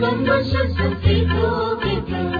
Gandasha Sati Govinda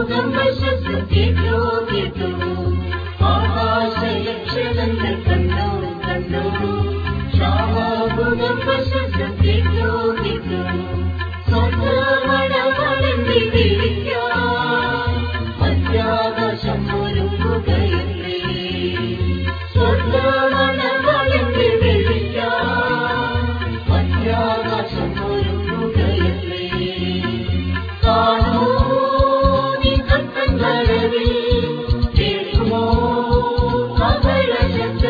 Yoga Mashasati Yogitu